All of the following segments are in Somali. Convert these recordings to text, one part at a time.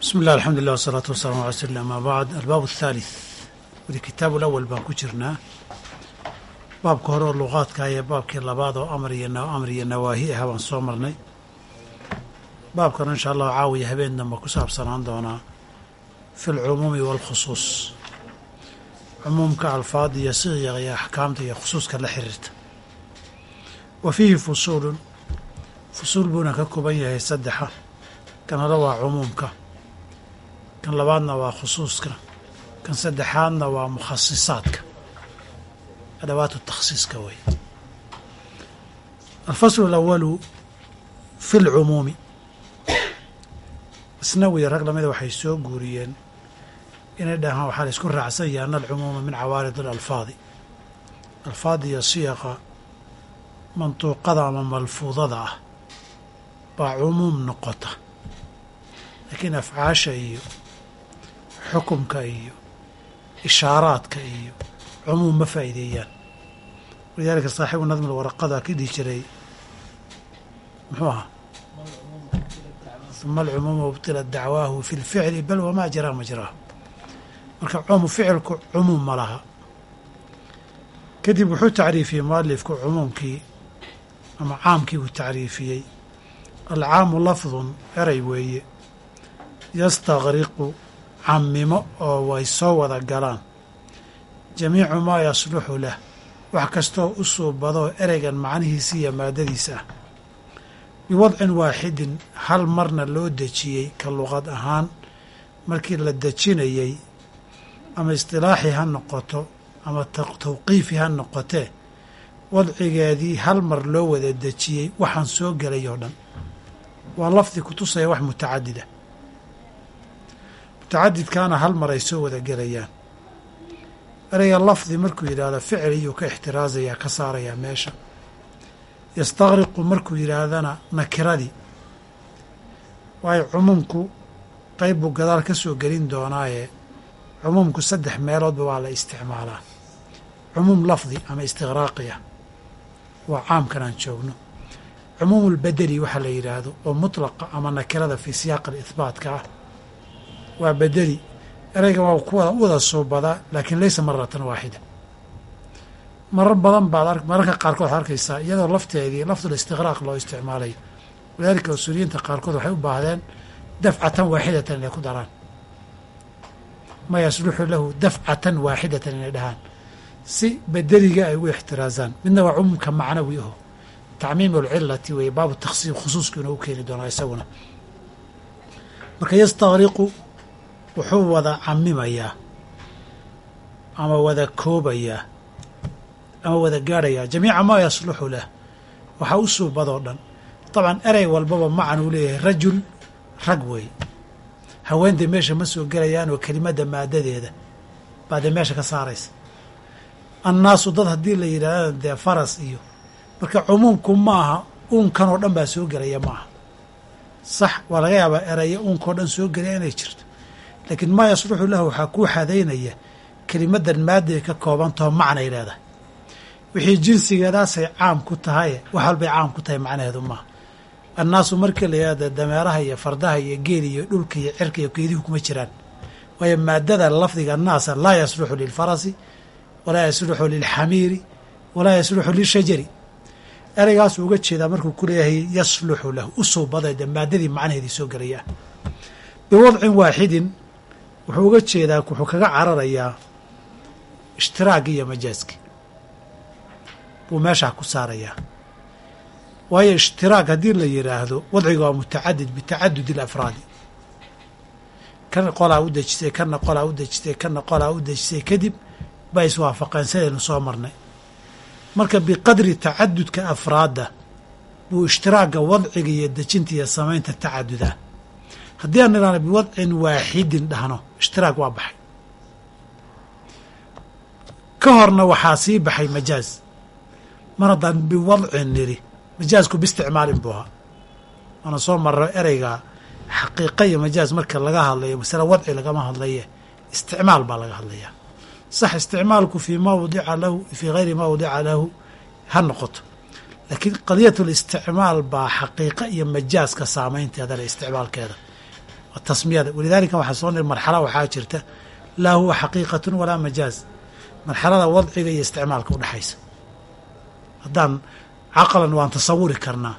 bismi illah alxamdu lillah wasalaatu wasalaamu ala rasuuli ama bacd albaab athalith weli kitaabu lawal baan ku jirnaa. Baabka hore oo luqaadka iyo baabkii labaad oo amar iyo amar iyo nawaahi ah baan soo marnay. Baabkan insha allahu caawiya habeen damba ku saabsanaan doonaa. Fi lcumuumi waalkhusuus cumuumka alfaada iyo siqiga iyo axkaamta iyo khusuuska la xiriirta. Wa fiihi fusuulun. Fusuul buuna ka kooban yahay saddexa. Kan hore waa cumuumka kan labaadna waa khusuuska. Kan saddexaadna waa mukhasisaadka adawaatu takhsiiska wey alfaslu alawalu fi lcumuumi isnawi rag lamida waxay soo guuriyeen inay dhahaan waxaa la isku raacsan yahay ana alcumuuma min cawaarid alalfaadi. Alfaad iyo siyaqa mantuuqada ama malfuudada ah baa cumuum noqota. Laakiin afcaasha iyo xukumka iyo ishaaraadka iyo cumuum ma faa'iideeyaan. Walidaalika saaxibu nadmi waraqada ka dhihi jiray muxuu ahaa? Uma alcumuuma ubtila dacwaahu fi lficli bal wamaa jaraa majraahu marka cumu ficilku cumuum ma laha. Kadib wuxuu tacriifiyey mualifku cumuumkii ama caamkii uu tacriifiyey. Alcaamu lafdun eray weeye. Yastaqriqu camimo oo way soo wada galaan. Jamiicu maa yasluxu lah wax kastoo u suubadoo ereygan macnihiisa iyo maadadiisa. Ah biwadcin waaxidin hal marna loo dejiyey ka luqad ahaan. Markii la dejinayey ama istilaaxi ha noqoto ama tawqiifi ha noqotee wadcigeedii hal mar loo wada dejiyey waxaan soo gelay oo dhan. Waa lafdi kutusaya wax mutacadida mutacadidkaana hal mar ay soo wada gelayaan. Ereyga lafdi markuu yidhaahdo ficil iyuu ka ixtiraasayaa ka saarayaa meesha. Yastaqriqu markuu yidhaahdana nakiradii. Waayo cumuumku qayb buu gadaal ka soo gelin doonaaye. Cumuumku saddex meeloodba waa la isticmaalaa. Cumuum lafdi ama istiqraaqi ah waa caamkan aan joogno. Cumuum lbedeli waxaa la yidhaahdo oo mutlaqa ama nakirada fii siyaaq alihbaatka ah waa bedeli. Ereygan waa ku wada suubadaa laakiin laysa maratan waaxida marar badan baad mararka qaarkood waxad arkaysaa iyadoo lafteedii lafdul istiqraaq loo isticmaalayo walidaalika usuuliyiinta qaarkood waxay u baahdeen dafcatan waaxidatan inay ku daraan. Ma yasluxu lahu dafcatan waaxidatan inay dhahaan. Si bedeliga ay ugu ixtiraazaan. Midna waa cumuumka macnawi aho. Tacmiim alcilati weeye baabu taksiib khusuusku inuu u keeni doonaa isaguna. Marka yastaqriqu wuxuu wada camimayaa ama wada koobayaa ama wada gaadhayaa. Jamiica maa yasluxu lah waxaa u suubadoo dhan. Dabcan erey walbaba macan uu leeyahay rajul rag weeye haweentay meesha ma soo gelayaan oo kelimadda maadadeeda baa dee meesha ka saaraysa. Annaasu dad haddii la yidhahdana dee faras iyo marka cumuumku maaha uunkan oo dhan baa soo gelaya maaha. Sax waa laga yaabaa eraya uunkao dhan soo gelaya inay jirto laakiin maa yasluxu lahu waxaa kuu xadaynaya kelimaddan maadday ka koobantaho macnay leedahay. Wixii jinsigeedaasay caam ku tahaye wax walbay caam ku tahay macnaheedu maaha annaasu markii la dameeraha iyo fardaha iyo geel iyo dhulka iyo cirka iyo geedihu kuma jiraan. Waayo maadada lafdiga naasa laa yasluxu lilfarasi walaa yasluxu lilxamiiri walaa yasluxu lilshajari ereygaasuu uga jeedaa markuu ku leeyahay yasluxu lahu u suubaday dee maadadii macnaheedii soo gelaya biwadcin waaxidin wuxuu uga jeedaa wuxuu kaga cararayaa ishtiraagii iyo majaaski buu meeshaa ku saarayaa. Waayo ishtiraag haddii la yidhaahdo wadciga waa mutacadid bitacadud alafraadi. Kan qolaa u dejisay kanna qolaa u dejisay kanna qolaa u dejisay kadib baa iswaafaqeen sidaynu soo marnay. Marka biqadri tacadudka afraadda buu ishtiraaga wadciga iyo dejinta iyo samaynta tacadudaa haddii aan idhaahno biwadcin waaxidin dhahno. Ishtiraag waa baxay. Ka horna waxaa sii baxay majaaz. Mar haddaan biwadcin nidhi majaazku biisticmaalin buu ahaa. Waana soo marro ereyga xaqiiqa iyo majaaz marka laga hadlayo masale wadci lagama hadlaye isticmaal baa laga hadlayaa. Sax isticmaalku fii ma wadica lahu fii hayri ma wadica lahu ha noqoto. Laakiin qadiyat listicmaal baa xaqiiqa iyo majaaska saameynteeda le isticmaalkeeda tasmiyada walidaalika waxaa soo nir marxala waxaa jirta laa huwa xaqiiqatun walaa majaaz marxalada wadciga iyo isticmaalka udhexaysa haddaan caqlan waan tasawuri karnaa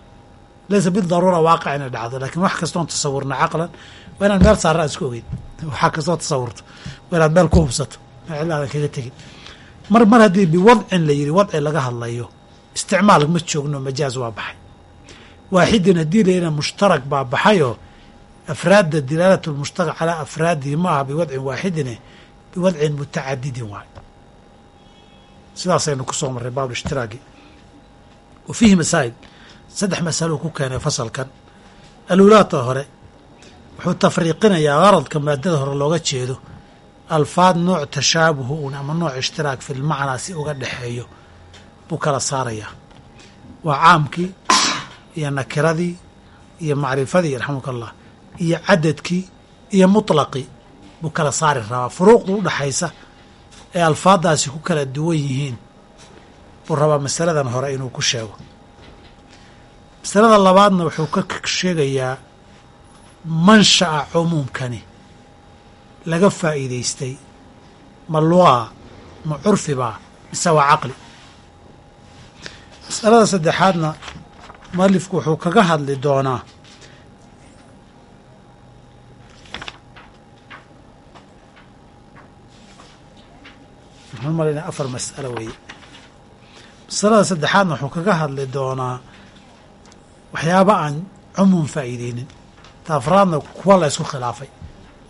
laysa bidaruura waaqic inay dhacdo laakiin wax kastoon tasawurna caqlan waa inaan meel saara isku ogeyn waxaa kastoo tasawurto waa inaad meel ku hubsato cidla aadan kaga tegin mar mar haddii biwadcin la yidhi wadci laga hadlayo isticmaal ma joogno majaaz waa baxay waaxidin haddii la yidhah mushtarak baa baxayoo afraadda dilaalat lmushtarak calaa afraadihi ma aha biwadcin waaxidine biwadcin mutacadidin waay sidaasaynu ku soo marray baab wa fiihi masaa'il saddex masalo ku keenay fasalkan alulaata hore wuxuu tafriiqinayaa garadka maadada hore looga jeedo alfaad nooc tashaabuhu un ama nooc ishtiraak fi lmacnaa si uga dhexeeyo buu kala saarayaa waa caamkii iyo nakiradii iyo macrifadii raxamuka allah iyo cadadkii iyo mutlaqii buu kala saari rabaa. Furuuqda udhaxaysa ee alfaaddaasi ku kala duwan yihiin buu rabaa masaladan hore inuu ku sheego. Masalada labaadna wuxuu ka sheegayaa mansha'a cumuumkani laga faa'iidaystay ma lugaa ma curfibaa mise waa caqli. Masalada saddexaadna mualifku wuxuu kaga hadli doonaa maxaan malaynaa afar mas'alo weeye. Masalada saddexaadna wuxuu kaga hadli doonaa waxyaaba aan cumuum faa'iideynin ta afraadna kuwa la ysku khilaafay.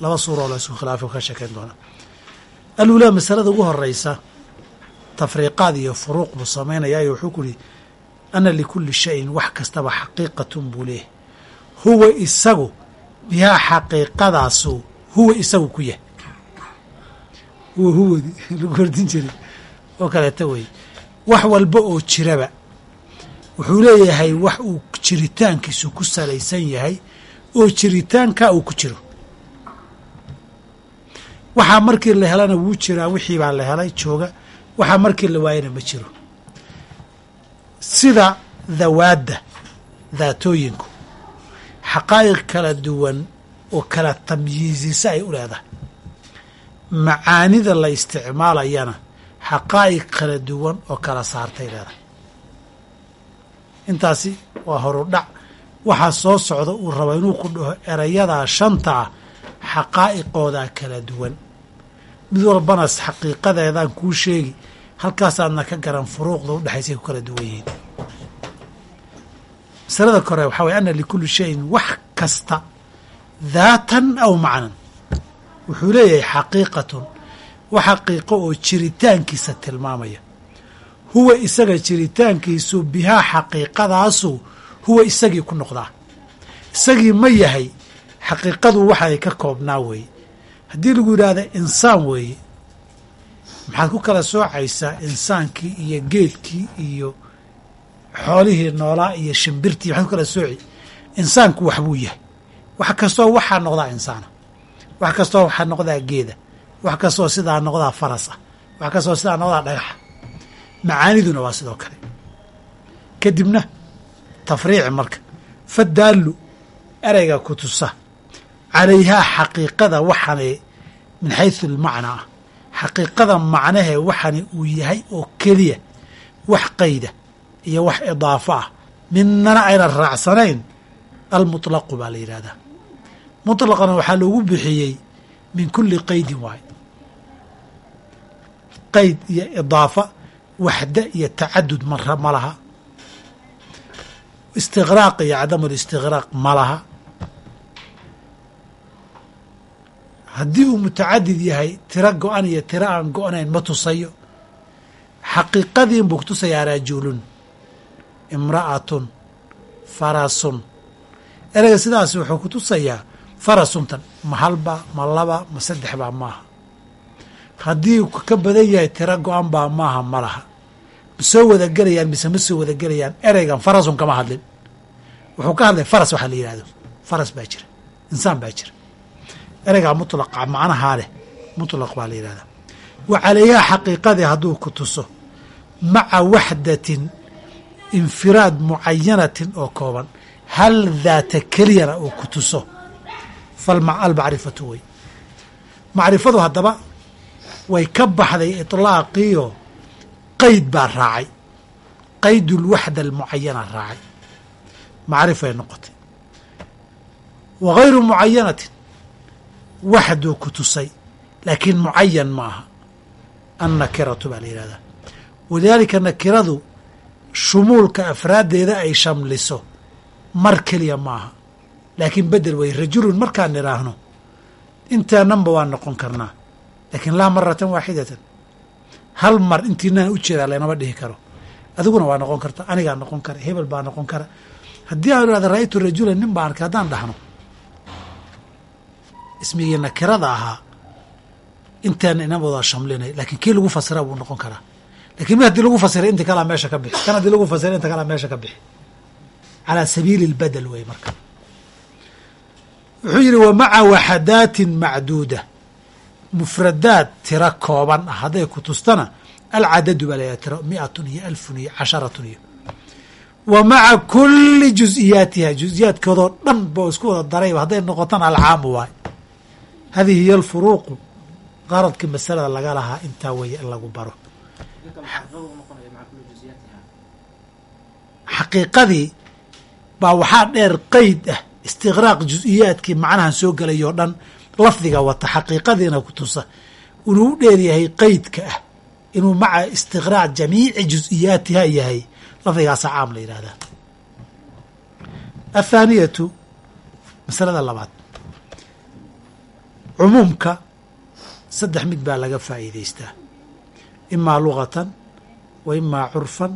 Laba suuroo la ysku khilaafay oo ka sheekeyn doonaa. Alulaa masalada ugu horeysa tafriiqaad iyo furuuq buu sameynayaayo wuxuu ku yihi ana likulli shayin wax kastaba xaqiiqatun buu leeyahy huwa isagu bihaa xaqiiqadaasu huwa isagu ku yahay huwa huwadi lagu hordin jiray. Oo kaleeta wey wax walba oo jiraba. Wuxuu leeyahay wax uu jiritaankiisu ku salaysan yahay oo jiritaanka uu ku jiro. Waxaa markii la helana wuu jiraa wixii baa la helay jooga. Waxaa markii la waayana ma jiro. Sida dawaadda daatooyinku. Xaqaa'iq kala duwan oo kala tamyiizisa ay u leedahay macaanida la isticmaalayana xaqaa'iq kala duwan oo kala saartay leedahay. Intaasi waa horudhac waxaa soo socda uu raba inuu ku dhaho erayadaa shanta ah xaqaa'iqoodaa kala duwan. Mid walbana xaqiiqadeedaan kuu sheegi halkaasaadna ka garan furuuqda udhexaysay ku kala duwan yihiin. Masalada kore waxaa waya ana likulli shayin wax kasta daatan aw macnan wuxuu leeyahay xaqiiqatun wax xaqiiqo oo jiritaankiisa tilmaamaya. Huwa isaga jiritaankiisu bihaa xaqiiqadaasu huwa isagii ku noqdaa. Isagii ma yahay xaqiiqadu waxay ka koobnaa weeye haddii lagu yidhaahda insaan weeye maxaad ku kala soocaysaa insaankii iyo geedkii iyo xoolihii noolaa iyo shimbirtii maxaad ku kala sooci. Insaanku waxbuu yahay. Wax kastoo waxaa noqdaa insaana wax kastoo waxaa noqdaa geeda. Wax kastoo sidaa noqdaa faras ah wax kastoo sidaa noqdaa dhagaxa macaaniduna waa sidoo kale. Kadibna tafriici marka. Fadaallu ereyga ku tusa. Calayhaa xaqiiqada waxani min xaysu almacnaa xaqiiqada macnahee waxani uu yahay oo keliya wax qayda iyo wax idaafo ah. Midnana aynan raacsanayn almutlaqu baa la yidhahdaa mutlaqana waxaa loogu bixiyey min kulli qaydin waay qayd iyo idaafa waxda iyo tacadud mara ma laha. Istiqraaq iyo cadamu listiqraaq ma laha. Haddii uu mutacadid yahay tiro go-an iyo tiro aan go-nayn ma tusayo. Xaqiiqadiin buu kutusayaa rajulun imra'atun farasun. Ereyga sidaas wuxuu kutusayaa farasuntan ma halba ma laba ma saddex baa maaha. Haddii ka badan yahay tiro go-an baa maaha ma soo wada gelayaan mise ma soo wada gelayaan ereygan farasun kama hadlin. Wuxuu ka hadlay faras waxaa la yidhahdo faras baa jira. Insaan baa jira. Ereygaa mutlaqa macnahaa leh. Mutlaq baa la yidhahdaa wa xaqiiqadii hadduu ku tuso maca waxdatin infiraad mucayanatin oo kooban hal daata keliyana uu ku tuso falmacrifatu wey macrifadu haddaba way ka baxday iطlaaqiyo qeyd baa raacay. Qayd اlwaxda almucayana raacay. Macrifay noqotay. Wa gayru mucayanatin waxduu ku tusay laakiin mucayan ma aha annakiratu baa la yidhahdaa. Walidaalika nakiradu shumuulka afraaddeeda ay shamliso mar keliya ma aha laakiin bedel wey rajulun markaan idhaahno intaananba waan noqon karnaa. Laakiin laa maratan waaxidatan. Hal mar intiinaan u jeedaa laynama dhihi karo. Adiguna waa noqon karta anigaa noqon kara hebel baa noqon kara. Haddii aan ihahda ra'aytu rajulan nin baan arkay haddaan dhahno. Ismigii nakirada ahaa intaana inama wada shamlinay laakiin kii lagu fasira buu noqon karaa. Lakin mid haddii lagu fasiray inta kalaa meesha ka bixi. Kan haddii lagu fasiray inta kalaa meesha ka bixi. Calaa sabiili اlbadel wey marka wuxuu yidhi wa maca waxadaatin macduuda. Mufradaad tiro kooban ah hadday ku tustana alcadadu baa layaha tiro miatun iyo alfun iyo casharatun iyo. Wa maca kuli juز'iyaatiha juز'iyaadkoodoo dhan bo isku wada darayba hadday noqotana alcaamu waay. Hadihi hiy alfuruuqu qaradkii masalada laga lahaa intaa weeye in lagu baro. Xaqiiqadii baa waxaa dheer qeyd ah istiqraaq juز'iyaadkii macnahan soo gelay oo dhan lafdiga wata xaqiiqadiina ku tusa inuu u dheer yahay qeydka ah inuu maca istiqraac jamiici juز'iyaatiha yahay lafdigaasa caam la yidhahdaa athaaniyatu masalada labaad. Cumuumka saddex mid baa laga faa'iidaystaa. Imaa lugatan wa imaa curfan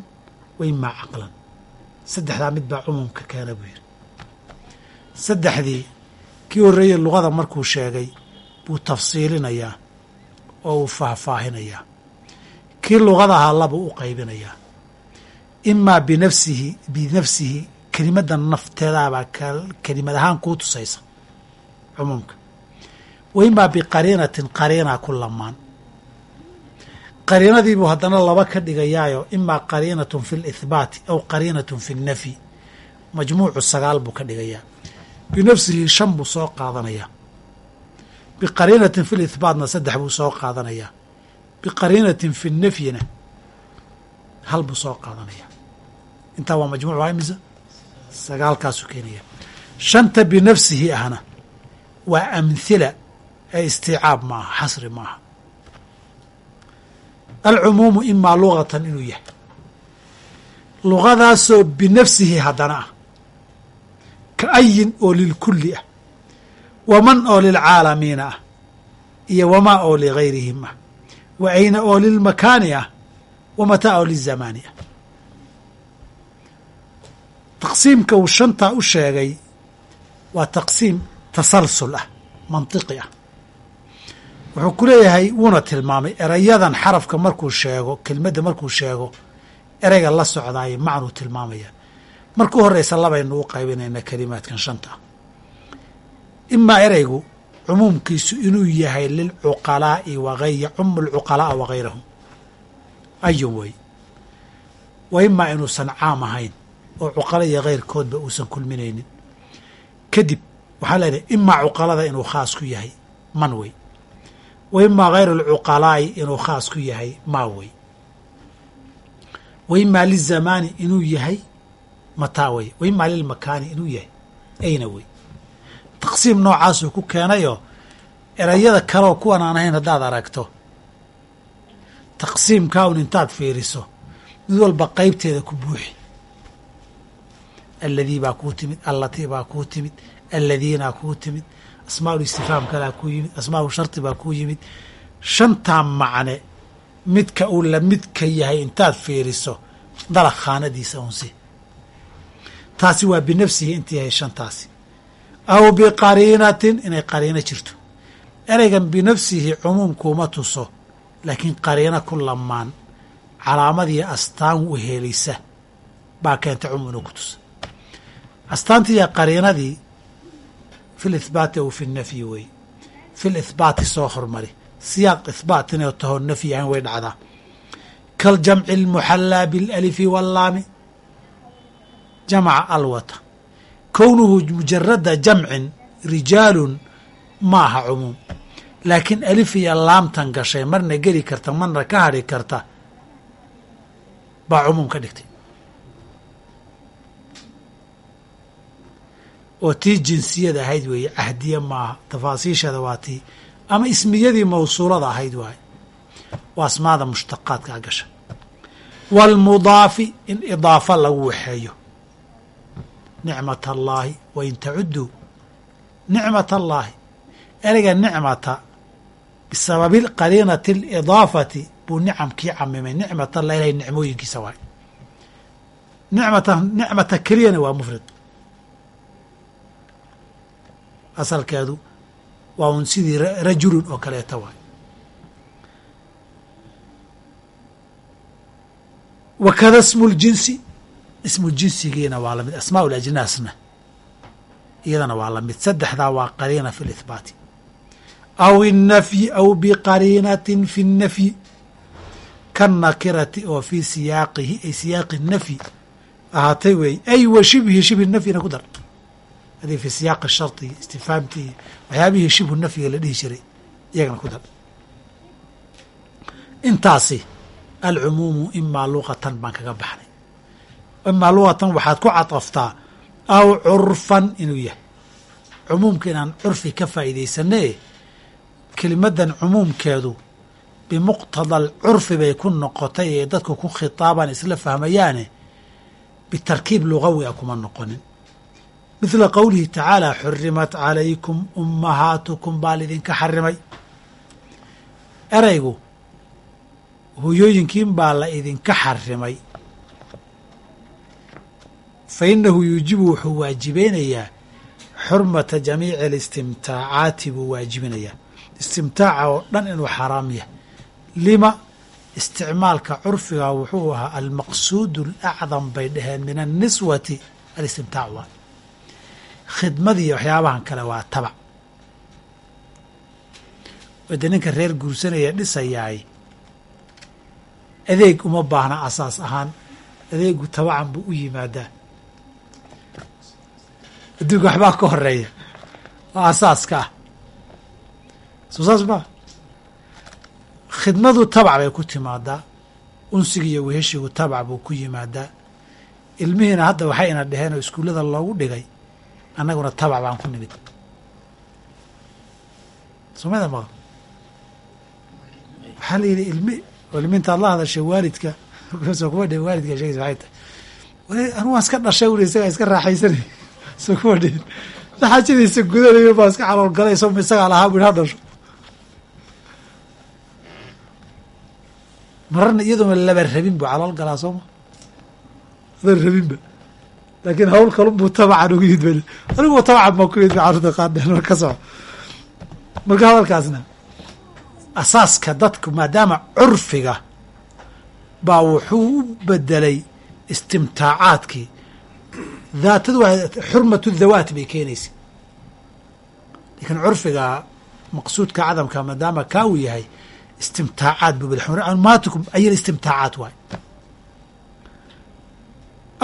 wa imaa caqlan. Saddexdaa mid baa cumuumka keena buu yidhi saddexdii kii horreeyey luqada markuu sheegay buu tafsiilinayaa oo uu faahfaahinayaa kii luqada ahaa labuu u qaybinayaa imaa binafsihi binafsihi kelimadda nafteedaabaa kelimad ahaan kuu tusaysa cumuumka. Wa imaa biqariinatin qariinaa ku lamaan. Qariinadiibuu haddana laba ka dhigayaayo imaa qariinatun fi lihbaati aw qariinatun fi nnafyi majmuucu sagaal buu ka dhigayaa binafsihi shan buu soo qaadanayaa. Biqariinatin fi lihbaatna saddex buu soo qaadanayaa. Biqariinatin fi nafyina hal buu soo qaadanayaa. Intaa waa majmuuc imisa? Sagaalkaasuu keenaya. Shanta binafsihi ahna waa amhila ee istiicaab maaha xasri maaha. Alcumuumu imaa lugatan inuu yahay. Lugadaasoo binafsihi haddana ah ka ayin oo lilkulli ah waman oo lilcaalamiina ah iyo wamaa oo ligayrihim ah wa ayna oo lilmakaani ah wamataa oo lizamaani ah taqsiimka uu shantaa u sheegay waa taqsiim tasalsul ah mantiqi ah wuxuu ku leeyahay wuuna tilmaamay erayadan xarafka markuu sheego kelmadda markuu sheego ereyga la socdaayo macnuu tilmaamaya markuu horeysa labaynu u qaybinayna kelimaadkan shanta. Imaa ereygu cumuumkiisu inuu yahay lilcuqalaa'i waay yacumu alcuqalaa'a wagayrahum ayun wey wa imaa inuusan caam ahayn oo cuqala iyo kayrkoodba uusan kulminaynin. Kadib waxaan leenahay imaa cuqalada inuu khaas ku yahay man wey wa imaa hayr alcuqalaa'i inuu khaas ku yahay maa wey wa imaa lizamaani inuu yahay mataa wey wa imaa lilmakaani inuu yahay. Ayna wey taqsiim noocaasuu ku keenayoo erayada kaleoo kuwan aan ahayn haddaad aragto. Taqsiimkaa un intaad fiiriso. Mid walba qaybteeda ku buuxi. Alladii baa kuu timid allatii baa kuu timid alladiinaa kuu timid asmaa ulistifhaam kalaa kuu yimid asmaa u sharti baa kuu yimid. Shantaa macne midka uu la midka yahay intaad fiiriso dalaq khaanadiisa unsi taasi waa binafsihi inta yahay shantaasi. Aw biqariinatin inay qariino jirto. Ereygan binafsihi cumuumkuuma tuso laakiin qariino ku lamaan calaamadii astaan wehelisa baa keentay cumuum inuu ku tuso. Astaantiiyo qariinadii fi lihbaati aw fi nafyi wey. Fi lihbaati soo hormari. Siyaaq ihbaat inay taho nafyi ahayn way dhacdaa. Kaljamci almuxallaa bilalifi wallaami jamca alwata kownuhu mujarada jamcin rijaalun ma aha cumuum. Laakiin alif iyo laamtan gashay marna geli karta marna ka hadhi karta baa cumuum ka dhigtay. Oo tii jinsiyada ahayd weeye cahdiye maaha tafaasiisheeda waa tii ama ismiyadii mawsuulada ahayd waaye. Waa asmaada mushtaqaadkaa gasha. Waalmudaafi in idaafa lagu waxeeyo nicmat allaahi wain tacudduu nicmat allaahi ereyga nicmata bisababi qariinati alidaafati buu nicamkii camimay nicmat allah ilahay nicmooyinkiisa waay. Nicmata nicmata keliyana waa mufrad. Asalkeedu waa un sidii rajulun oo kaleeta waay. Wakada ismu ljinsi ismu jinsigiina waa la mid asmaa lajnaasna iyadana waa la mid saddexdaa waa qariina fi lihbaati aw innafyi aw biqariinatin fi nnafyi kanakirati oo fii siyaaqihi ay siyaaqi nafyi ahaatay weeye ay wa shibhi shibhi nafyina ku dar. Hadii fi siyaaqi sharti istifaamtii waxyaabihii shibhu nafyiga la dhihi jiray iyagana ku dar. Intaasi alcumuumu imaa luqatan baan kaga baxnay imaa luqatan waxaad ku cadaftaa aw curfan inuu yahay. Cumuumka inaan curfi ka faa'iidaysane kelimadan cumuumkeedu bimuqtada alcurfi bay ku noqotay ee dadku ku khitaabaan isla fahmayaane bitarkiib lugawi a kuma noqonin. Mithla qowlihi tacaala xurimat calaykum ummahaatukum baa lidinka xarimay eraygu hoyooyinkiin baa la idinka xarimay fa inahu yuujibu wuxuu waajibeynayaa xurmata jamiici alistimtaacaati buu waajibinayaa. Istimtaaca oo dhan inuu xaraam yahay. Lima isticmaalka curfiga wuxuu ahaa almaqsuud alacdam bay dhaheen min anniswati alistimtaac waa. Khidmadiiyo waxyaabahan kale waa tabac wade ninka reer guursanaya dhisayaay adeeg uma baahna asaas ahaan adeegu tabacan buu u yimaadaa adduunka waxbaa ka horreeya oo asaaska. Ah soo saas ma. Khidmadu tabac bay ku timaadaa. Unsiga iyo weheshigu tabac buu ku yimaadaa. Ilmihiina hadda waxay ina dheheen oo iskuullada loogu dhigay annaguna tabac baan ku nimid. Somada maa waxaa la yidhi ilmi ilmintaad la hadashay waalidka soo kuma dhihin waalidka sheegaysa waxay tahay anu waan iska dhashay uri isagaa iska raaxaysanay soo kuma dhihin naxajadiisa gudanayo baa iska calool galay so isagaa lahaa bu ha mararna iyadoona laba rabin buu calool galaa sooma adan rabinba laakiin hawl kalun buu tabacan ugu yid bal anigu tabacan baan ku yid carruurta qaadheen mar ka soco marka hadalkaasna asaaska dadku maadaama curfiga baa wuxuu u bedelay istimtaacaadkii daatadu waa xurmatu dhawaat bay keenaysa. Laakiin curfiga maqsuudka cadamka maadaama kaa uu yahay istimtaacaat buu maatikum ay istimtaacaat waay.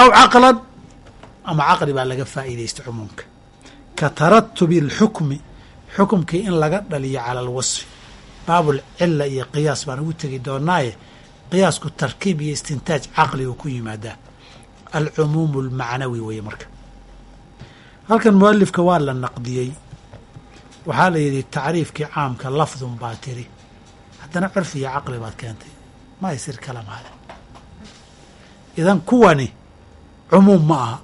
Aw caqlan ama caqli baa laga faa'iidaystay cumuumka. Ka taratubi alxukmi xukumkii in laga dhaliyo cala alwasfi baabulcila iyo qiyaas baan ugu tegi doonaaye. Qiyaasku tarkiib iyo istintaaj caqli uu ku yimaadaa alcumuumu almacnawi weeye marka halkan mualifka waa la naqdiyey waxaa la yidhi tacriifkii caamka lafdun baa tiri haddana curfi iyo caqli baad keentay ma aysir kala maale idan kuwani cumuum ma aha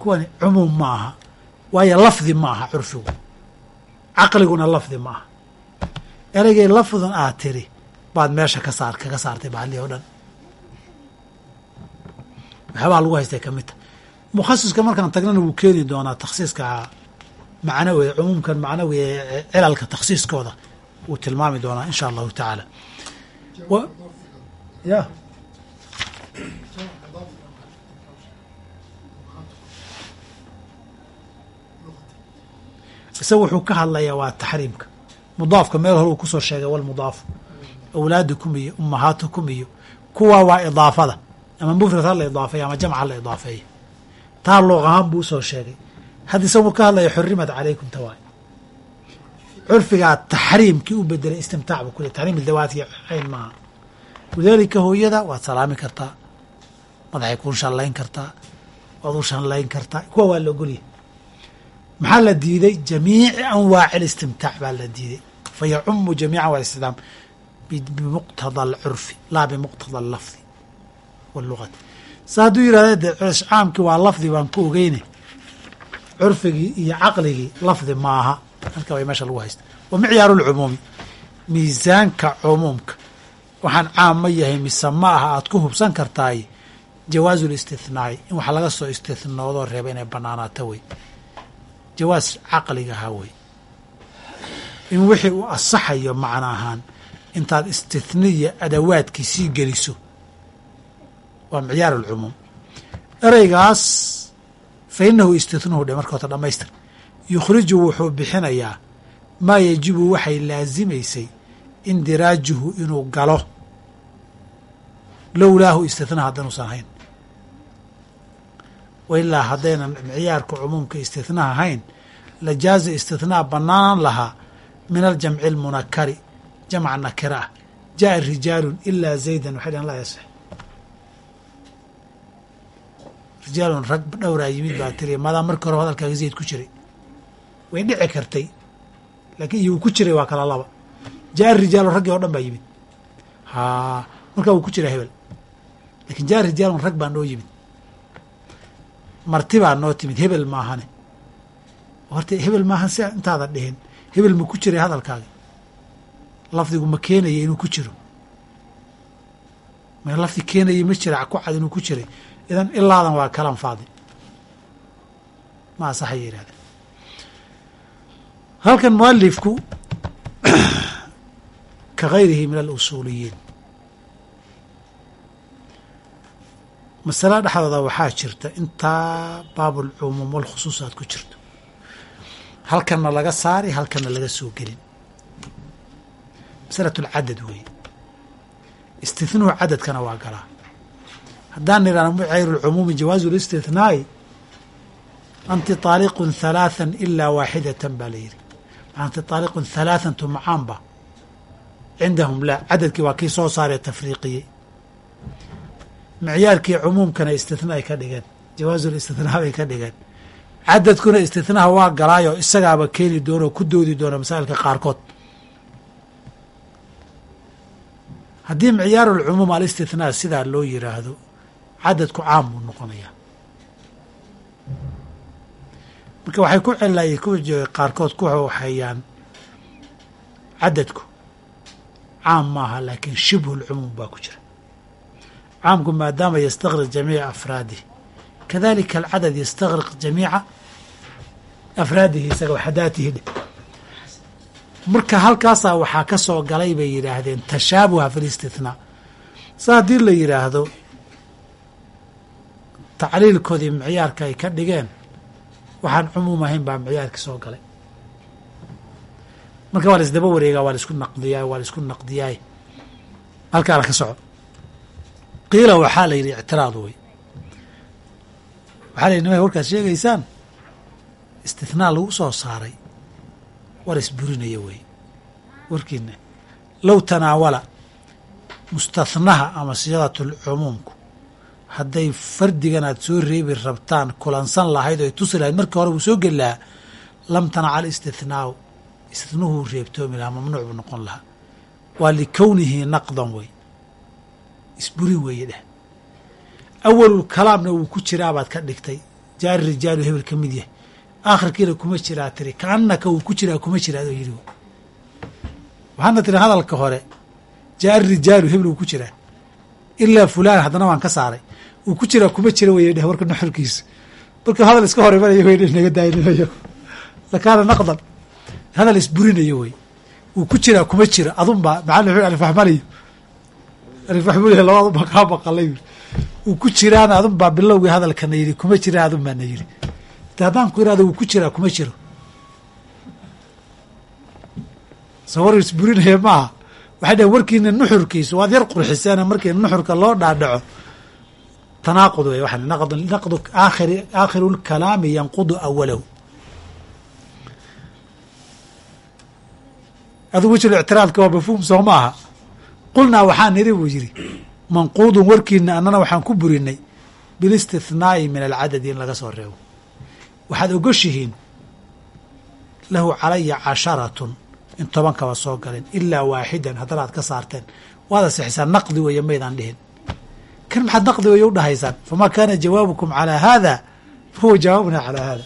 kuwani cumuum ma aha waayo lafdi ma aha curfigu caqliguna lafdi ma aha ereygay lafdun aad tiri baad meesha ka saar kaga saartay bahalihi o dhan. Waxyaabaa lagu haystay ka mid ta. Mukhasiska markaan tagnana wuu keeni doonaa takhsiiska macnawi cumuumkan macnawi ee cilalka takhsiiskooda. Wuu tilmaami doonaa in sha allahu tacaala. Ya. Isaga wuxuu ka hadlayaa waa taxriimka. Mudaafka meel hore uu ku soo sheegay walmudaafu awlaadukum iyo ummahaatukum iyo kuwa waa idaafada. Ama mufrad ha la idaafeeya ama jamc la idaafeeya taa luuq ahaan buu u soo sheegay. Hadda isagu ka hadlaya xurimat calaykum tawaay curfigaa taxriimkii u bedelay istimtaac bu kule taxriim dawaadki cayn maaha. Walidaalika hooyada waad salaami kartaa. Madaxay kuu shallayn kartaa. Waad u shallayn kartaa. Kuwa waa la ogolyahay. Maxaa la diiday? Jamiici anwaaci اlistimtaac baa la diiday. Fayacumu jamiica waa istidaam bimuqtada alcurfi laa bimuqtada allafdi wاllugati sa hadduu yihahda de caamkii waa lafdi baan ku ogeyne curfigii iyo caqligii lafdi maaha. Halka way meesha lagu haysta wa micyaaru lcumuumi miisaanka cumuumka. Waxaan caam ma yahay mise ma aha aad ku hubsan kartaay jawaazu listithnaai in wax laga soo istithnoodoo reeba inay banaanaato wey jawaas caqligaha wey in wixii uu asaxayo macno ahaan intaad istithniya adawaadkii sii geliso. Waa micyaar alcumuum. Ereygaas fa inahu istithnuhu dhe marka horta dhamaystir yukhriju wuxuu bixinayaa maa yajibu waxay laasimaysay indiraajuhu inuu galo. Lowlaahu istithnaa haddanuusan ahayn. Wa ilaa haddaynan micyaarka cumuumka istithnaha ahayn la jaaza istithnaa bannaanan lahaa min aljamci almunakari jamca nakira jaa rijaalu ilaa zaydan waxay dhahan laa yasex rijaalun rag dhowraa yimid baa tiri maadaam markii horeba hadalkaaga zayd ku jiray way dhici kartay laakiin iyo wuu ku jiray waa kala laba jaa rijaalun raggii oo dhan baa yimid haa markaa wuu ku jiraa hebel lakiin jaa rijaalun rag baa noo yimid marti baa noo timid hebel maahane horta hebel maahan si intaada dhihin hebel ma ku jiray hadalkaaga lafdigu ma keenaya inuu ku jiro? Ma lafdi keenaya ma jira ku cad inuu ku jiray? Idan ilaadan waa kalan faadi. Ma asaxaya yidhahdeen halkan mualifku ka gayrihi min alusuuliyiin. Masale dhexdooda waxaa jirta intaa baabulcumuum walkhusuusaad ku jirto. Halkanna laga saari halkanna laga soo gelin masalat lcadad weeye. Istithnuhu cadadkana waa galaa. Haddaan nidhahno mucayru lcumuumi jawaazu listithnaa'i anti taaliqun halaathan ilaa waaxidatan baa la yidhi. Anti taaliqun halaathan tumacaanba cindahum laa cadadkii waa kii soo saaree tafriiqiyey. Micyaarkii cumuumkana istithnaa ay ka dhigeen. Jawaazu listithnaa bay ka dhigeen. Cadadkuna istithnaha waa galaayo isagaaba keeni doona oo ku doodi doona masaa'ilka qaarkood haddii miciyaaru lcumuum alistithnaa sidaa loo yiraahdo cadadku caam buu noqonayaa marka waxay ku celay qaarkood ku waxeeyaan cadadku caam maaha laakiin shibhu baa ku jira. Caamku maadaama yastaqriq jamiica afraadih kadalika alcadad yastaqriq jamiica afraadihi isaga waxadaatihi dhe marka halkaasaa waxaa ka soo galay bay yidhaahdeen tashaabuha fi listithnaa sa haddii la yidhaahdo tacliilkoodii micyaarka ay ka dhigeen waxaan cumuum ahayn baa micyaarka soo galay. Marka waa la isdaba wareegaa waa la isku naqdiyaa waa la isku naqdiyaay. Halkaana ka soco. Qiila waxaa la yidhi ictiraad wey waxaa la yidhi nimay warkaad sheegaysaan? Istithnaa lagu soo saaray war isburinaya wey warkiina low tanaawala mustathnaha ama siyadatulcumuumku hadday fardigan aad soo reebi rabtaan kulansan lahayd oo tusi lahayd markii hore wuu soo geli lahaa. Lam tanaca alistithnaau istithnuhu reebtoomi lahaa mamnuuc buu noqon lahaa. Waa likownihi naqdan wey isburin weeye dheh. Awalulkalaamna wuu ku jiraabaad ka dhigtay. Jaari rijaalu hebel ka mid yahay aakhirkiina kuma jiraa tiri kaanaka wuu ku jiraa kuma jiraa adoo yidhi. Waxaana tiri hadalka hore jaari rijaalu hebel wuu ku jiraa ilaa fulaan haddana waan ka saaray. Wuu ku jiraa kuma jira wey dheh warka nuxurkiisa marka hadal iska hor imanaya wey naga daaynimayo lakaana naqdan hadal isburinayo wey wuu ku jiraa kuma jira. Adunbaa macalin wuxuu alifwaxmaliyo alifwaxmuliya labada unbaa kaa baqalay wuu ku jiraana adunbaa bilowgii hadalkana yidhi kuma jira adun yidhi de haddaan ku irahdo wuu ku jiraa kuma jiro sawar isburinaya maaha waxay dhaheen warkiina nuxurkiisu waad yar qurxiseena markii nuxurka loo dhaadhaco tanaaqud wey waxaan naqdu aakhir aakhiru lkalaami yanqudu awalahu aduu wejil ictiraadka waa mafhuum soo ma qulnaa waxaan niri buu yidhi manquudun warkiina annana waxaan ku burinay bilistithnaa'i min alcadadi in laga soo reebo waxaad ogoshihiin lahu calaya casharatun in tobankaba soo galeen ilaa waaxidan haddana aad ka saarteen. Waad asixisaan naqdi weeye maydaan dhihin. Kan maxaad naqdi weeye u dhahaysaan? Famaa kaana jawaabukum calaa haada fahuwa jawaabuna calaa haada.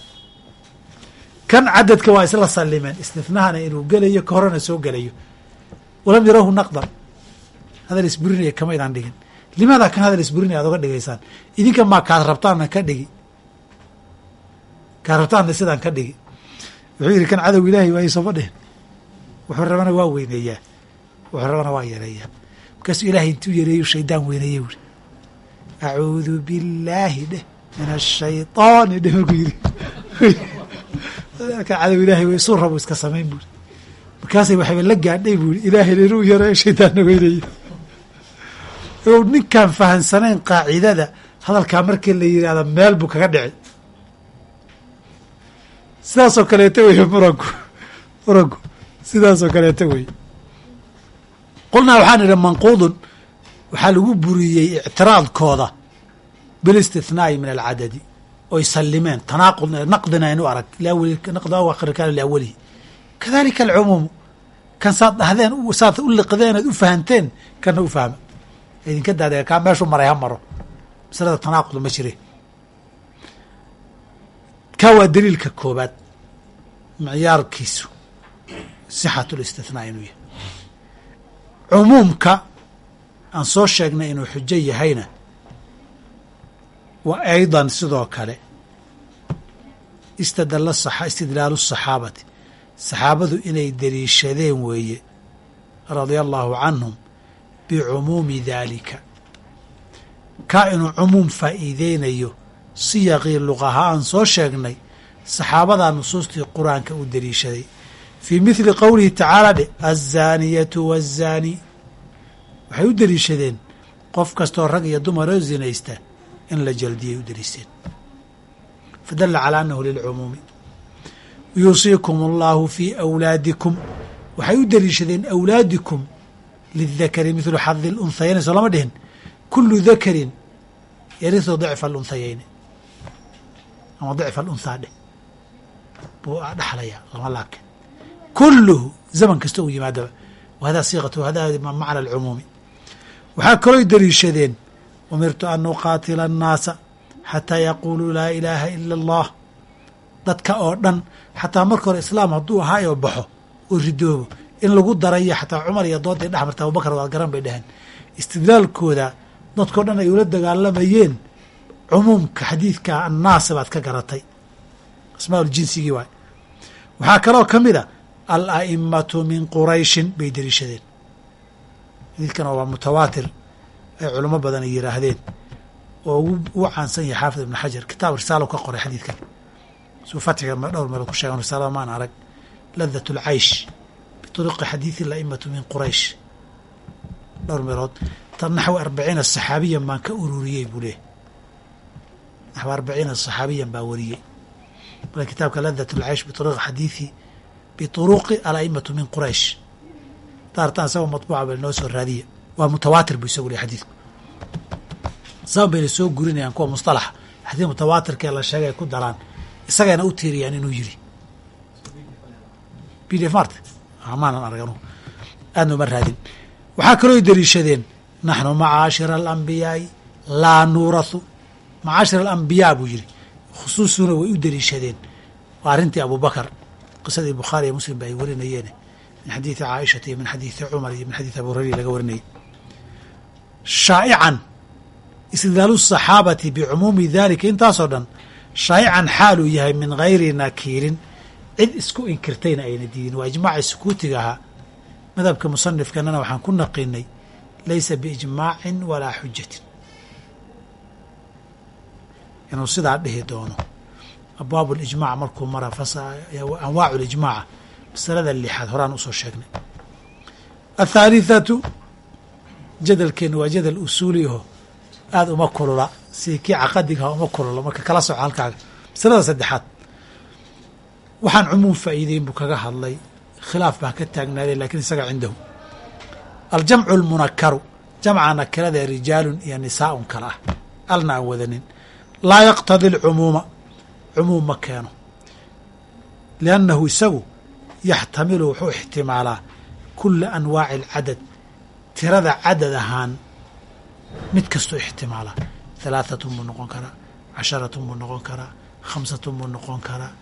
Kan cadadka waa isla sallimeen istinahana inuu gelayo ka horena soo gelayo. Walam yarahu naqdan. Hadal isburinaya kamaydaan dhigin. Limaada kan hadal isburinaya ad oga dhigaysaan? Idinka maa kaad rabtaanna ka dhigi kaad rabtaanna sidaan ka dhigi. Wuxuu yidhi kan cadow ilaahay waa isooma dhihin wuxuu rabana waa weyneeyaa. Wuxuu rabana waa yareeyaa. Markaasuu ilaahay intuu yareeyu shaydaan weyneeye wuri acuudu billaahi dheh min ashayطaani dheh markuu yidhi. Kan cadow ilaahay way isuu rabo iska samayn buuri markaasay waxayba la gaadhay buuri ilaahay inuu yareeyo shaydaanna weyneeye ninkaan fahansanayn qaacidada hadalkaa markii la yidhahda meel buu kaga dhici sidaasoo kaleeto weye muranku muranku sidaasoo kaleeto weye qulnaa waxaan idhi manquudun waxaa lagu buriyey ictiraadkooda bilistithnaa'i min alcadadi oy sallimeen tanaaqud naqdina inu arag naqd akhirkaan liawalihi kadalika alcumuumu kan saad dhahdeen saad u liqdeen aad u fahanteen kana u fahma. Idinka daadee kaa meeshuu maray ha maro. Masalada tanaaqud ma jire kaa waa daliilka koobaad micyaarkiisu sixatu listithnaa inuu yahay. Cumuumka aan soo sheegnay inuu xujo yahayna wa aydan sidoo kale istadala istidlaalu saxaabati. Saxaabadu inay deliishadeen weeye radia allahu canhum bicumuumi daalika. Kaa inuu cumuum faa'iideynayo siyaqii luqaha aan soo sheegnay saxaabadaa nusuustii qur'aanka u deliishaday fii mithli qowlihi tacaala dhe alzaaniyatu waazzaani waxay u deliishadeen qof kastoo rag iyo dumaroo zinaysta in la jaldiyay u deliishadeen fadalla calaa annahu lilcumuumi yuusiikum allahu fii awlaadikum. Waxay u deliishadeen awlaadikum lidakari mithlu xadi lunhayayni soo lama dhihin. Kulu dakarin yarisu dicfa alunhayayni ama dicfa alunhaa dheh buu dhexlaya lama laabke kulluhu zaman kasta uu yimaadaba wa hada siiqatu hada macna alcumuumi waxaa kalooy deliishadeen umirtu an nuqaatila annaasa xataa yaquuluu laa ilaaha ila allah. Dadka oo dhan xataa marka hore islaam hadduu ahaa oo baxo oo ridoobo in lagu darayo xataa cumar iyo doodday dhex marta abubakar waad garan bay dheheen istidlaalkooda dadkao dhan ay ula dagaalamayeen cumuumka xadiidka annaasa baad ka garatay. Asmaa jinsigii waay. Waxaa kaloo ka mid a al a'immatu min qurayshin bay deliishadeen. Xadiidkan waa mutawaatir ay culamo badan ay yidhaahdeen oo ugu caansan yahay xaafid ibn xajar kitaab risaalo ka qoray xadiidkan. Suu fatxiga dhowr meelood ku sheegan risaalada maan arag. Ladat اlcaysh bituruqi xadiidi ala'immatu min quraysh. Dhowr meelood. Tan naxwi arbaciina saxaabiyan baan ka ururiyey buu leehay naxwi arbaciina saxaabiyan baa wariyey. Marka kitaabka ladat اlcaysh bituruqi xadiidi bituruqi ala'immatu min quraysh. Daartaan isagoo matbuuca ba noo soo raadiya waa mutawaatir buu isagu lehy xadiidku saban bayna soo gurinayaan kuwa mustalaxa xadiid mutawaatirkee la sheegay ay ku daraan. Isagayna u tiiriyaan inuu yiri b d f mart maanan arag anugu aadna raadin. Waxaa kaloo deliishadeen naxnu macaashira alambiyaai laa nuurathu macaashir alambiyaa buu yiri khusuusuna way u deliishadeen. Waa arrintii abubakar qisadii bukhaari iyo muslim ba ay warinayeene. Min xadiidi caaishata iyo min xadiidi cumar iyo min xadiidi abu hurayra laga warinayay shaa'ican istidlaalu saxaabati bicumuumi dalika intaasoo dhan shaa'ican xaaluu yahay min gayri nakiirin cid isku inkirtayna ayna diidin. Waa ijmaacii sukuutiga ahaa. Madhabka musanifkanana waxaan ku naqinay laysa biijmaacin walaa xujatin inuu sidaa dhihi doono. Abwaabu lijmac markuu mara anwaacu lijmaaca masalada lixaad horaan u soo sheegnay. Athaalithatu jadalkeenu waa jadal usuuli aho aada uma kulula. Si kii caqadigaha uma kulula marka kala soco halkaaga masalada saddexaad waxaan cumuum faa'iideyn buu kaga hadlay. Khilaaf baa ka taagnaaday lakiin isaga cindahu. Aljamcu almunakaru jamca nakirada ee rijaalun iyo nisaaun kale ah. Alna aan wadanin laa yaqtadi alcumuuma cumuum ma keeno. Liannahu isagu yaxtamilu wuxuu ixtimaalaa kula anwaaci alcadad tirada cadad ahaan mid kastuu ixtimaalaa halaahatun buu noqon karaa casharatun buu noqon karaa khamsatun buu noqon karaa.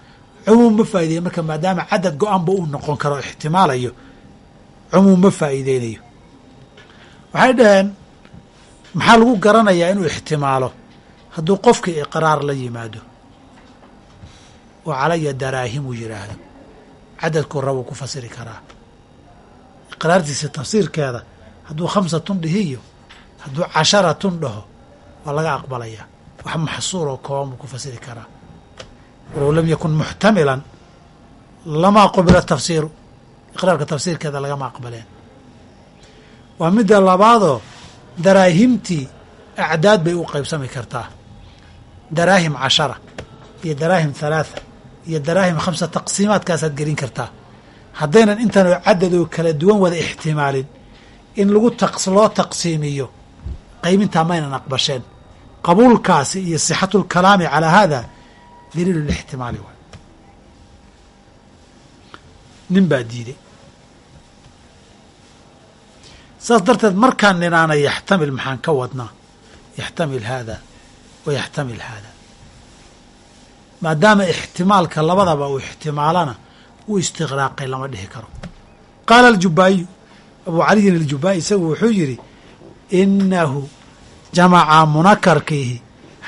Cumuum ma faa'ideeyo marka maadaama cadad go'aanba uu noqon karo ixtimaalayo cumuum ma faa'iideynayo waxay dhaheen maxaa lagu garanayaa inuu ixtimaalo hadduu qofkii iqraar la yimaado oo calaya daraahimuu yidhaahdo cadadkuu rabuu ku fasiri karaa. Iqraartiisa tafsiirkeeda hadduu khamsatun dhihiyo hadduu casharatun dhaho waa laga aqbalayaa wax maxsuuroo kooban buu ku fasiri karaa. Walow lam yakun muxtamilan lamaa qubila tafsiiru iqraarka tafsiirkeeda lagama aqbaleen. Waa midda labaadoo daraahimtii acdaad bay u qaybsami kartaa daraahim cashara iyo daraahim halaatha iyo daraahim khamsa taqsiimaadkaasaad gelin kartaa. Haddaynan intanoo cadadoo kala duwan wada ixtimaalin in lagu loo taqsiimiyo qaybintaa maynan aqbasheen. Qabuulkaasi iyo sixatu lkalaami calaa haada daliilu lixtimaali waay nin baa diiday saas darteed markaan ninaana yaxtamil maxaan ka wadnaa? Yaxtamil haada wa yaxtamil haada maadaama ixtimaalka labadaba uu ixtimaalana uu istiqraaqay lama dhihi karo qaala aljubaa'iyu abuu caliyin aljubaa'i isagu wuxuu yidhi inahu jamaca munakarkiihi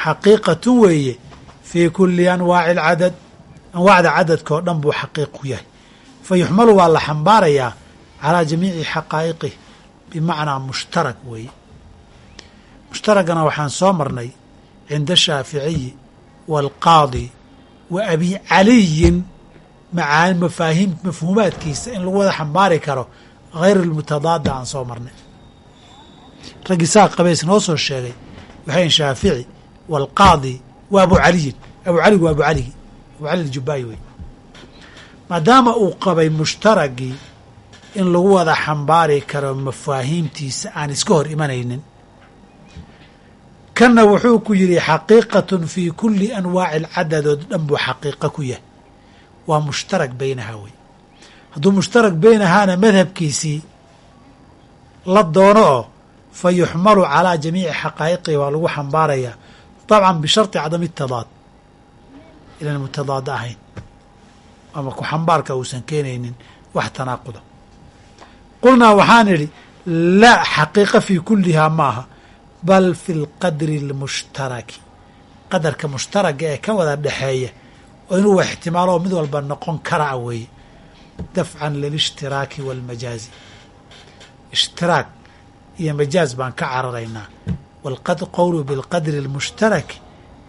xaqiiqatun weeye fii kuli anwaaci alcadad anwaacda cadadka oo dhan buu xaqiiq ku yahay fa yuxmalu waa la xambaarayaa calaa jamiici xaqaa'iqih bimacnaa mushtarak weeye mushtaragana waxaan soo marnay cinda shaaficiyi waalqaadi wa abi caliyin macaa mafaahiim mafhuumaadkiisa in lagu wada xambaari karo hayr almutadaada aan soo marnay raggii saa qabays noo soo sheegay waxayn shaafici waalqaadi wa abu caliyin abu caligu waa abu caligi abu cali aljubaayi wey maadaama uu qabay mushtaragii in lagu wada xambaari karo mafaahiimtiisa aan iska hor imanaynin kanna wuxuu ku yidhi xaqiiqatun fii kuli anwaaci alcadadood. Dhan buu xaqiiqa ku yahay. Waa mushtarag beynahaa wey. Hadduu mushtarag beynahaana madhabkiisii la doono oo fa yuxmalu calaa jamiici xaqaa'iqihi waa lagu xambaarayaa dabcan bisharti cadami tadaad ilan mutadaada ahayn ama ku xambaarka uusan keenaynin wax tanaaquda. Qulnaa waxaan idhi laa xaqiiqa fii kullihaa maaha bal fi lqadri almushtaraki. Qadarka mushtaraga ee ka wada dhexeeya oo inuu ixtimaalo oo mid walba noqon karaa weeye dafcan lilishtiraaki waalmajaazi ishtiraak iyo majaaz baan ka cararaynaa. Waalqowlu bilqadri almushtaraki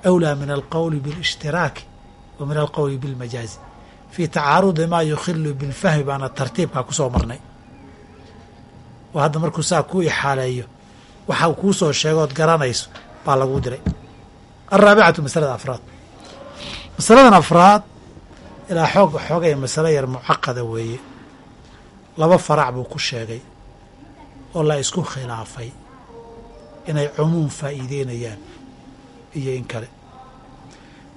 awlaa min alqowli bilishtiraaki wa min alqowli bilmajaazi. Fii tacaarudi maa yukhilu bilfahmi baana tartiibkaa ku soo marnay. Oo hadda markuu saa kuu ixaaleeyo waxa kuu soo sheegood garanayso baa laguu diray. Alraabicatu masalada afraad. Masaladan afraad ilaa xoog xoogay masalo yar mucaqada weeye. Laba farac buu ku sheegay oo la isku khilaafay inay cumuum faa'iideynayaan iyo in kale.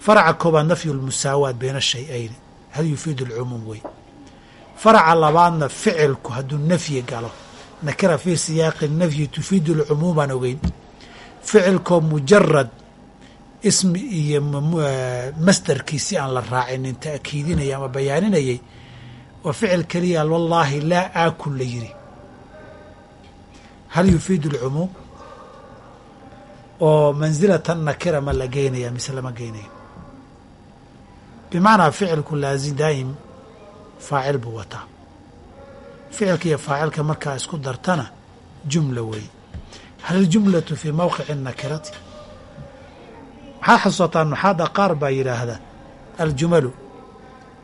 Faraca koobaad nafyu lmusaawaat bayna shay-ayni hal yufiidu alcumuum wey faraca labaadna ficilku hadduu nafyi galo nakira fii siyaaqi nafyi tufiidu alcumuum baan ogeyn. Ficilkoo mujarad ismi iyo masdarkiisi aan la raacinin ta'kiidinaya ama bayaaninayay oo ficil keliya wallaahi laa aakul la yiri hal yufiidu alcumuum oo mansilatan nakira ma la geynaya mise lama geynayo bimacnaa ficilku laazim daa'im faacil buu wataa ficilka iyo faacilka markaa isku dartana jumla weeye hal iljumlatu fii mawqici nakirati waxaad xasuusataa nuxaada qaar baa yidhaahda aljumalu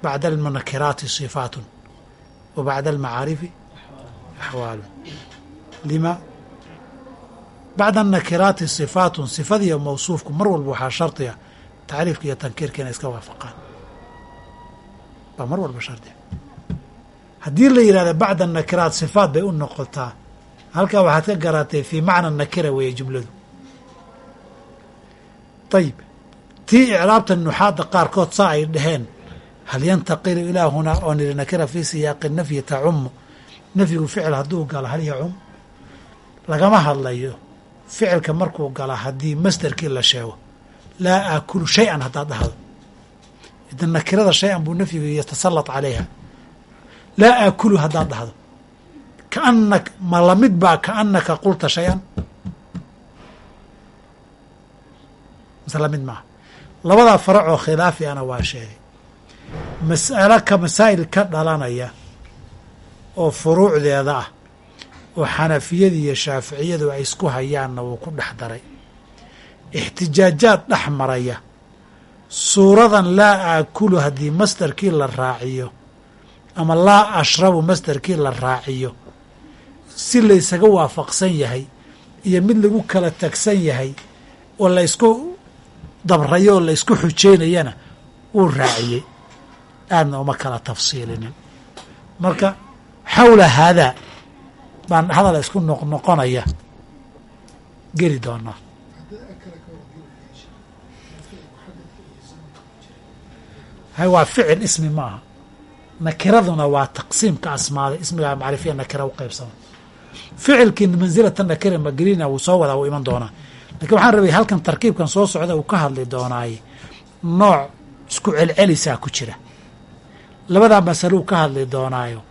bacda almunakiraati sifaatun wa bacda almacaarifi axwaalun. Lima? Bacda annakiraati sifaatun sifadiiyo mawsuufku mar walba waxaa shardiga tacriifka iyo tankiirka inay iska waafaqaan. Baa mar walba shardiga haddii la yidhahda bacda nakiraat sifaat bay u noqotaa. Halkaa waxaad ka garatay fii macna nakira weeye jumladu. Ayib tii icraabta nuxaadda qaarkood saa ay dhaheen hal yantaqilu ilaa hunaa oo nidhi nakira fii siyaaqi nafyi tacumu nafyigu ficil hadduu galo hal yacum? Lagama hadlayo ficilka markuu gala haddii masderkii la sheego. Laa aakulu shay-an haddaad dhahdo. Idan nakirada shay-an buu nafyigu yatasallat calayha laa aakulu haddaad dhahdo. Kaana ma la mid baa kaanaka qulta shay-an mise la mid maaha. Labadaa farac oo khilaafi ana waa sheegay. Mas'alo ka masaa'il ka dhalanaya oo furuucdeeda ah oo xanafiyada iyo shaaficiyadu ay isku hayaanna wuu ku dhex daray. Ixtijaajaad dhex maraya. Suuradan laa aakulu haddii masderkii la raaciyo ama laa ashrabu masderkii la raaciyo. Si laysaga waafaqsan yahay iyo mid lagu kala tagsan yahay oo laysku dabrayo oo laysku xujeynayana wuu raaciyey. Aadna uma kala tafsiilinin. Marka xawla haadaa baan hadal isku noqnoqonaya geli doonaa waa ficil ismi ma aha nakiraduna waa taqsiimka asmaada ismigaa macrifiya nakira u ficilkii mansilata nakira magelina wuu soo wadaa wuu iman doonaa. Lakiin waxaan rabay halkan tarkiibkan soo socda uu ka hadli doonaaye nooc isku celcelisaa ku jira. Labadaa masalo uu ka hadli doonaayo.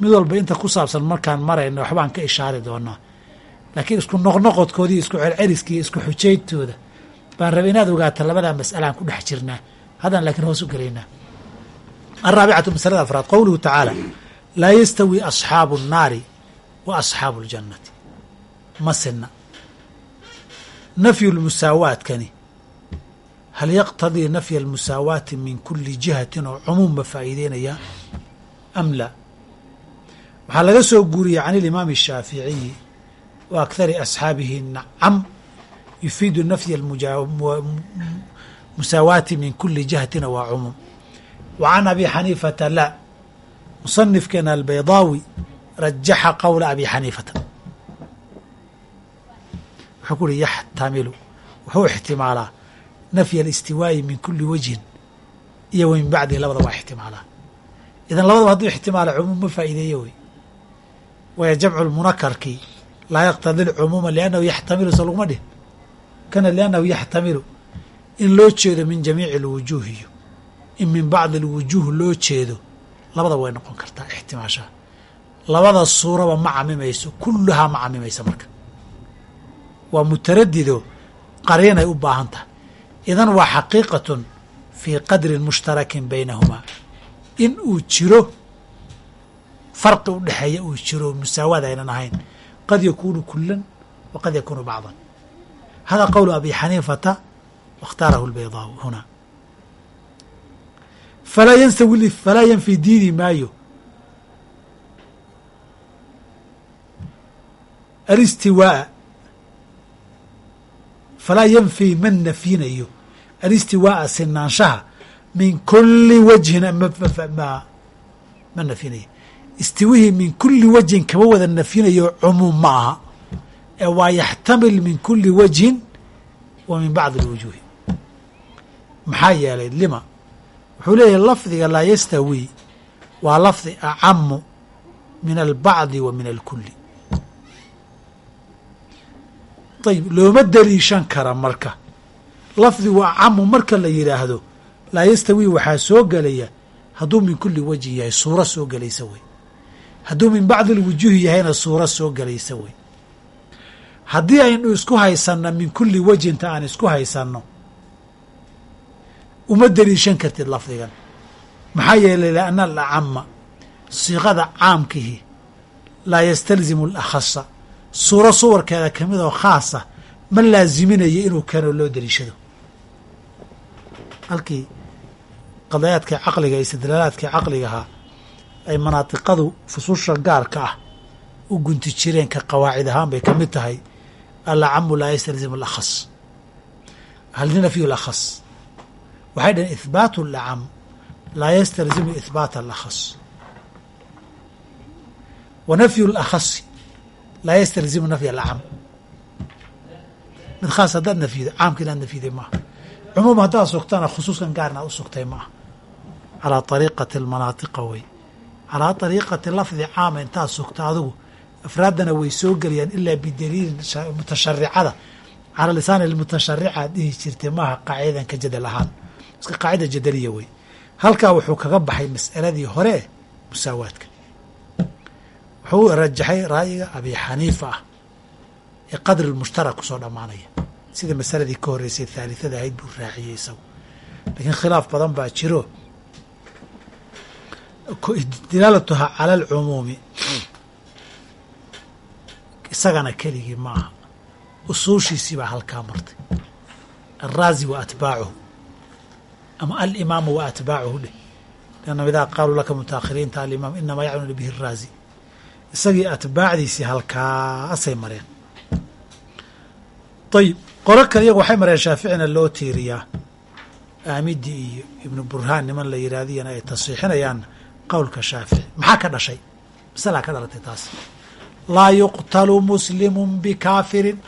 Mid walba inta ku saabsan markaan marayna waxbaan ka ishaari doonaa. Laakiin isku noqnoqodkoodii isku celceliskii isku xujayntooda baan rabay inaad ogaata labadaa mas'alaan ku dhex jirnaa. Haddaan laakiin hoos u gelaynaa alraabicatu masalada afraad qowluhu tacaala laa yastawi asxaabu الnaari wa asxaabu اljannati ma sinna nafyu lmusaawaadkani hal yaqtadii nafya almusaawaati min kuli jihatin oo cumuum ma faa'iideynaya am la waxaa laga soo guuriyey can ilimaami الshaaficiyi wa akhari asxaabihi nacam yufiidu nafya musaawaati min kuli jihatina waa cumuum wa can abi xaniifata la. Musanifkeena albaydaawi rajaxa qowla abi xaniifata. Wuxuu ku uhi yaxtamilu. Wuxuu ixtimaalaa nafya alistiwaa'i min kuli wajhin iyo wa min bacdihi labada waa ixtimaalaa. Idan labadaba hadduu ixtimaala cumuum ma faa'iideeyo wey. Waya jamcu lmunakarkii laa yaqtadi lcumuuma liannahu yaxtamilu so laguma dhihin. Kana liannahu yaxtamilu in loo jeedo min jamiici alwujuuhiyo in min bacdi alwujuuh loo jeedo labadaba way noqon kartaa ixtimaashaha labada suuraba ma camimayso kulluhaa ma camimaysa marka. Waa mutaradido qariinay u baahan tahay. Idan waa xaqiiqatun fii qadrin mushtarakin baynahumaa in uu jiro farqi u dhexeeya uu jiro musaawaad aynan ahayn. Qad yakuunu kulan wa qad yakuunu bacdan. Hada qowlu abi xaniifata waاkhtaarahu lbaydaawi huna falaa yansawi falaa yanfi diidi maayo alistiwaa'a falaa yanfi ma nafyinayo alistiwaa'a sinaanshaha min kuli wajhin ma nafyinayo istiwihii min kuli wajhin kama wada nafyinayo cumuum ma aha ee waa yaxtamil min kuli wajhin wa min bacdi اlwujuuhi maxaa yeelay lima wuxuu leeyahay lafdiga laa yastawi waa lafdi acamu min albacdi wa min alkuli ayib looma daliishan kara marka. Lafdigu acamu marka la yidhaahdo laa yastawi waxaa soo gelaya hadduu min kuli wajhin yahay suuro soo gelaysa wey hadduu min bacdi alwujuuhi yahayna suuro soo gelaysa wey haddii aynu isku haysanno min kuli wajhinta aan isku haysanno uma deliishan kartid lafdigan. Maxaa yeelay lianna alacama siiqada caamkihi laa yastalzimu alakhasa suuro suwarkeeda ka mid oo khaasa ma laaziminayo inuu keeno loo deliishado. Halkii qadayaadkai caqliga istidlaalaadkai caqligahaa ay manaatiqadu fususha gaarka ah u gunti jireen ka qawaacid ahaan bay ka mid tahay alacamu laa yastalzimu alakhas hal nafyu lakhas waxay dhaheen ihbaatu alacam laa yastalzimu ihbaata alakhas. Wa nafyu laa yastalzimu nafya alacam mid khaas haddaad nafyido caamka inaad nafyiday maaha cumuum haddaad sugtana khusuuskan gaarna ad u sugtay maaha calaa ariiqati almanaatiqa wey calaa ariiqati lafdi caama intaad sugta adigu afraaddana way soo geliyaan ilaa bidaliilin mutasharicada calaa lisaani lmutasharica ad dhihi jirtay maaha qaacidadan ka jadal ahaan iska qaacida jadaliya wey. Halkaa wuxuu kaga baxay mas'aladii hore musaawaadka. Wuxuu rajaxay ra'yiga abi xaniifa ah ee qadri lmushtarak ku soo dhammaanaya. Sida masaladii ka horreysay thaalitada ahayd buu raaciyey isagu. Laakiin khilaaf badan baa jiro. Dilaalatuha cala alcumuumi isagana keligii ma aha. Usuushiisii baa halkaa martay. Alraazi wa atbaacuhu ama alimaamu wa atbaacuhu dheh. Liannahum idaa qaaluu laka mutaakhiriinta alimaam inamaa yacnuna bihi araazi isagii atbaacdiisii halkaasay mareen. Ayib qolo kale iyagu waxay mareen shaaficina loo tiiriyaa. Aamidi iyo ibnu burhaan niman la yidhaahdiyana ay tasiixinayaan qowlka shaafici. Maxaa ka dhashay? Masalaa ka dhalatay taas. Laa yuqtalu muslimu bikaafirin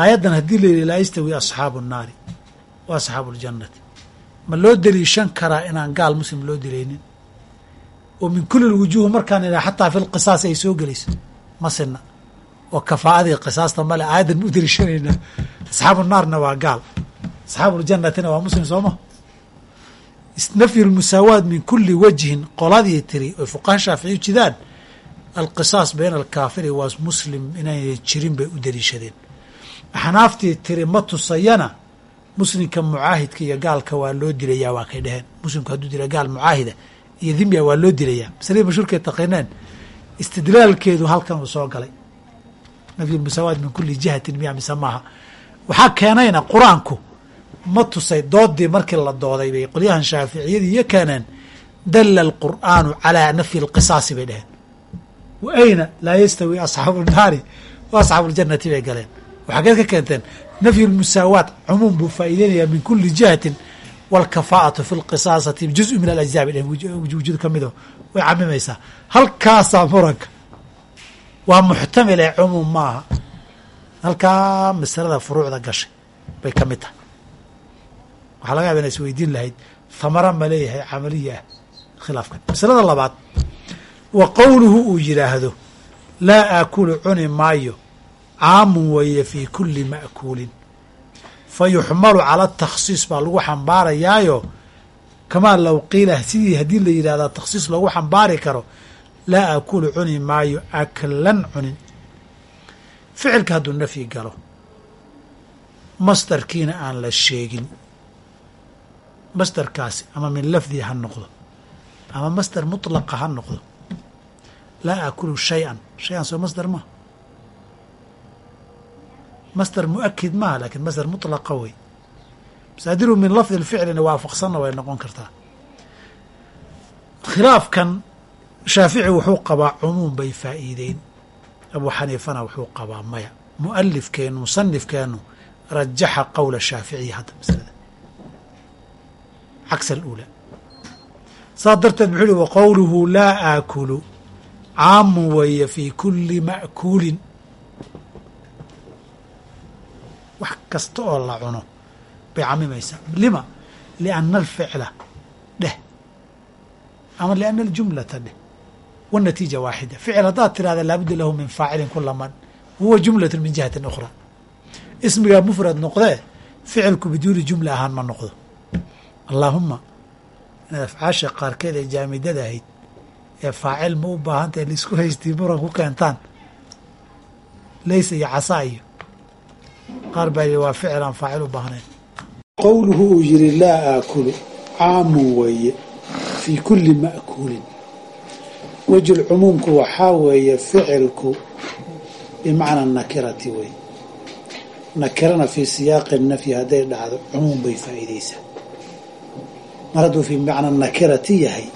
aayaddan haddii la yidhi laa yastawi asxaabu nnaari wa asxaabu ljannati. Ma loo deliishan karaa inaan gaal muslim loo dilaynin? Oo min kuli lwujuuh markaan idha xataa fi lqisaas ay soo gelayso ma sinna. Oo qisaasta male aayaddan ma u deliishanaynaa asxaabu naarna waa gaal. Asxaabu ljannatina waa muslim sooma nafyu lmusaawaat min kuli wajhin qoladii tiri oy fuqaha shaaficiyu jidaan alqisaas bayna alkaafiri waa muslim inayna jirin bay u deliishadeen axnaaftii tiri ma tusayana? Muslimka mucaahidka iyo gaalka waa loo dilayaa waa kay dheheen muslimku hadduu dila gaal mucaahida iyo dimya waa loo dilayaa. Masaladii mashhuurkeed taqineen istidlaalkeedu halkan uu soo galay. Nafyu lmusaawaat min kuli jihatin miya mise maaha. Waxaa keenayna qur'aanku ma tusay? Doodii markii la dooday bay qolyahan shaaficiyadii iyo keeneen dalla alqur'aanu calaa nafyi alqisaasi bay dheheen wa ayna laa yastawi asxaabu nnaari wa asxaabu ljannati bay galeen waxageed ka keenteen nafyu lmusaawaat cumuum buu faa'iideynayaa min kuli jihati walkafaa'atu fi lqisaasati juzu min alajzaa wujud kamido way camimaysaa halkaasaa muranka waa muxtamil ee cumuum maaha halkaa masalada furuucda gashay bay ka mid tahay. Waxaa laga yaba ina isweydiin lahayd thamara ma leeyahay camaliya ah khilaafkan. Masalada labaad wa qowluhu uu yidhaahdo laa aakulu cuni maayo caamun weeye fii kuli ma'kuulin. Fa yuxmalu cala takhsiis baa lagu xambaarayaayo. Kamaa low qiila sidii haddii la yidhahdaa takhsiis loogu xambaari karo laa aakulu cuni maayo aklan cunin ficilka hadduu nafyi galo masdarkiina aan la sheegin. Masdarkaasi ama min lafdi ha noqdo ama masdar mutlaqa ha noqdo. Laa aakulu shay-an shay-an soo masdar maa masdar muakid maaha laakiin masdar mutlaqa wey masaadiru min lafdi lficlina waafaqsanna way noqon kartaa. Khilaafkan shaafici wuxuu qabaa cumuum bay faa'iideyn. Abu xaniifana wuxuu qabaa maya. Mualifkeenu musanifkeenu rajaxa qowla shaaficiya hadda masalada. Cagsa aluulaa saas darteed muxuu yihi waqowluhu laa aakulu. Caamun weeye fii kuli ma'kuulin wax kasta oo la cuno. Bay camimaysaa lima? Lianna alficla dheh. Ama lianna aljumlata dheh. Wanatiija waaxida ficil haddaad tirahda laabudda lahu min faacilin kula man. Huwa jumlatu min jihatin ukhraa ismigaa mufrad noqdee ficilku biduuni jumla ahaan ma noqdo. Allaahuma inaad afcaasha qaarkeed ee jaamidada ahayd ee faacil ma u baahantae la isku haystii muran ku keentaan? Laysa iyo casaa iyo qaar baa yidhi waa ficil aan faacil u baahnayn. Qowluhu uu yidhi laa aakulu caamun weeye fii kulli ma'kuulin. Wejulcumuumku waxaa weeye ficilku bimacna nakirati wey nakirana fii siyaaqi nafyi hadday dhacdo cumuum bay faa'iideysaa mar hadduu fii bimacna nakirati yahay